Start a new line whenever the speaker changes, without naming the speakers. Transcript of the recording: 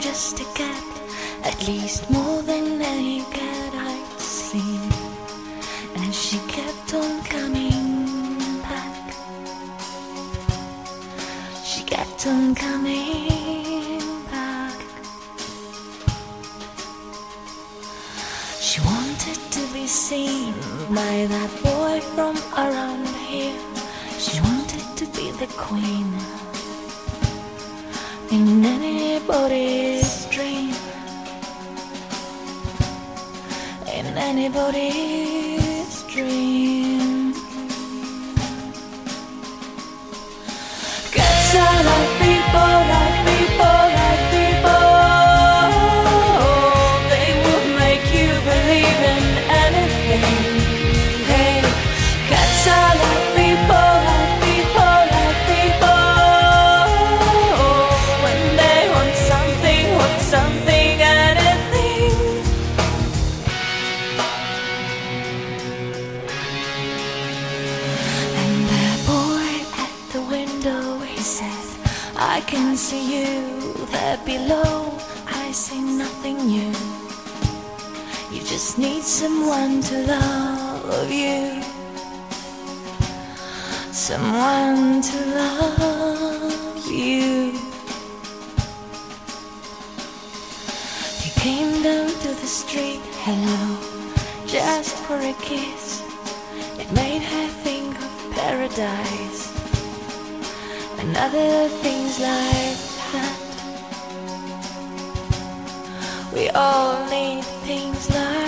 just a cat, at least more than any cat I'd seen. And she kept on coming back. She kept on coming back. She wanted to be seen by that boy from around here. She wanted to be the queen in anybody's dream. In anybody's dream. Cats are like people, like I can see you there below. I see nothing new. You just need someone to love you. Someone to love you. He came down to the street, hello, just for a kiss. It made her think of paradise and other things like that. We all need things like